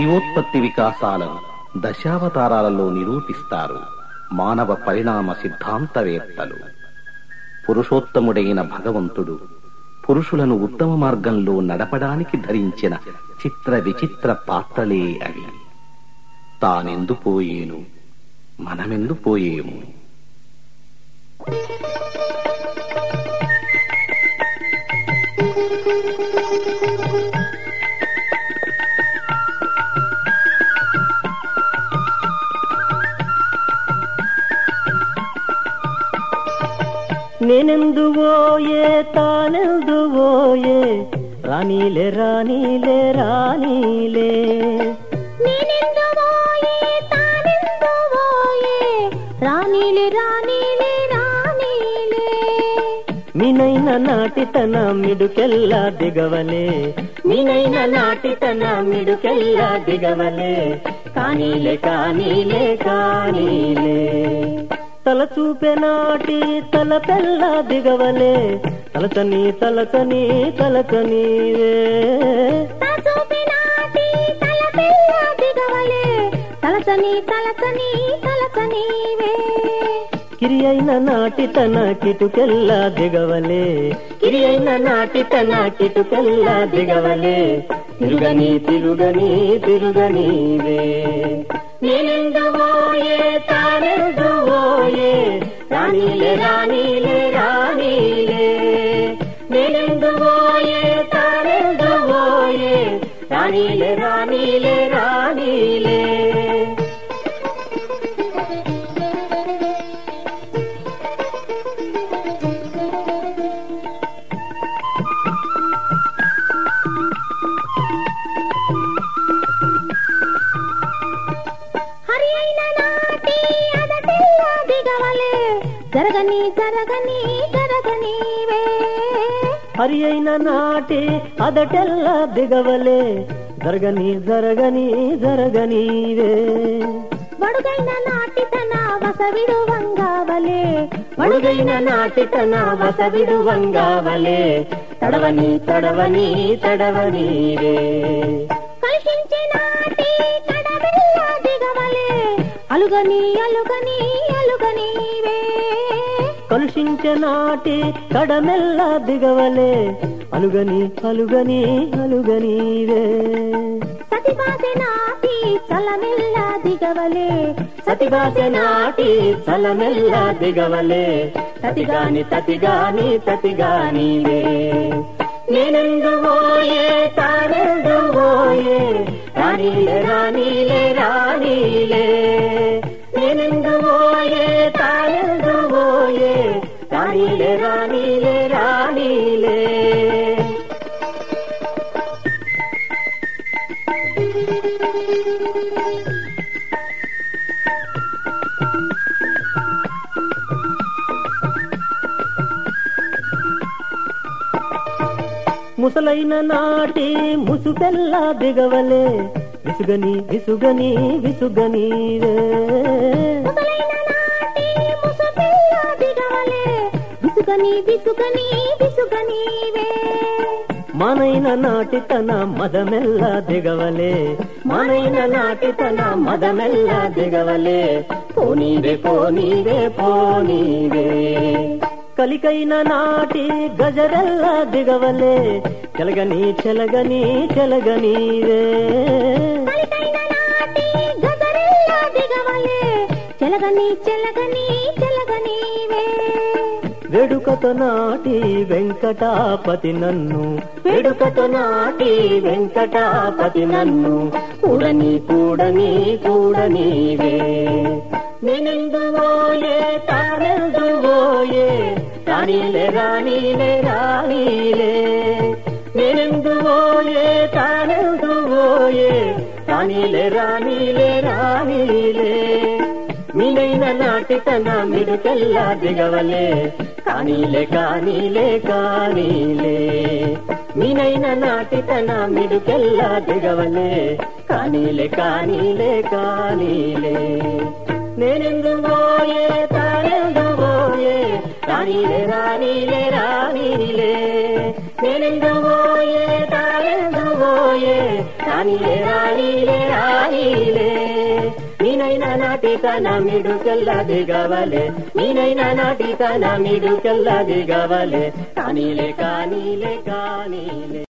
జీవోత్పత్తి వికాసాలను దశావతారాలలో నిరూపిస్తారు మానవ పరిణామ సిద్ధాంతవేత్తలు. పురుషోత్తముడైన భగవంతుడు పురుషులను ఉత్తమ మార్గంలో నడపడానికి ధరించిన చిత్ర విచిత్ర పాత్రలే అవి. తానెందు పోయేను మనమెందు పోయేము. నేనెందువోయే తానెందువోయే? రానీలే రానీలే రానీలే మినైన నాటి తన మిడుకెల్ల దిగవలే. మినైన నాటి తన మిడుకెల్ల దిగవలే. కానీలే కానీలే కానీలే. తల చూపే నాటి తల పెల్ల దిగవలే. తలచని తలచని తలచనీవే చూపినాటి తలచని తలచని తలచనీవే కిరి అయిన నాటి తన కిటుకెల్ల దిగవలే. కిరి అయిన నాటి తన కిటుకెల్ల దిగవలే. తిరుగని తిరుగని తిరుగనీవే నేనెందువోయే తానెందువోయే రానీలే రానీలే రానీలే నేనెందువోయే తానెందువోయే రానీలే రానీలే జరగని జరగని జరగనీవే హరి అయిన నాటి అదటెల్ల దిగవలే. జరగని జరగని జరగనీవే వడుగైన నాటి తన వసవిడు వంగావలే వడుగైన నాటి తన వసవిడు వంగావలే తడవని తడవని తడవనీవే కలిసించి నాటి కడబెల్ల దిగవలే. అలుగని అలుగని అలుగనీవే కలుషించే నాటి కడమెల్ల దిగవలే. అలుగని అలుగని అలుగనీవే. సతిబాసె నాటి చలమెల్ల దిగవలే. సతిగాస నాటి చలమెల్ల దిగవలే. తతిగాని తతిగాని తతిగానివే నేనెందు పోయే తానెందు పోయే. రానీలే రానీలే రానీలే ముసలైన నాటి ముసుపెల్ల దిగవలే విసుగని విసుగని విసుగని విసుగని విసుగని విసుగనీవే మనైన నాటితన మదమెల్ల దిగవలే. మనైన నాటితన మదమెల్ల దిగవలే. పోనీవే పోనీవే పోనీవే. కలికైన నాటి గజరెల్ల దిగవలే. చెలగని చెలగని చెలగనీవే. చెలగని చెలగని చెలగనీవే. వెడుకత నాటి వెంకటాపతి నన్ను. వెడుకత నాటి వెంకటాపతి నన్ను. కూడని కూడని కూడనీవే. నేనెందు పోయే తానెందు పోయే రానీలే రానీలే రానీలే నేనెందు పోయే తానెందు పోయే రానీలే రానీలే రానీలే మీనైన నాటి తన మిడుకెల్లా దిగవలే కానీలే కానీలే కానీలే మీనైన నాటి తన మిడుకెల్లా దిగవలే కానీలే కానీలే కానీలే నేనెందు పోయే తానెందు పోయే రాణిలే రాణిలే రాణిలే నేనెందు పోయే తానెందు పోయే రాణిలే నీనైనా నాటితన మీడు చెల్ల దిగవలే. నీనైనా నాటితన మీడు చెల్ల దిగవలే. కానీలే కానీలే కానీలే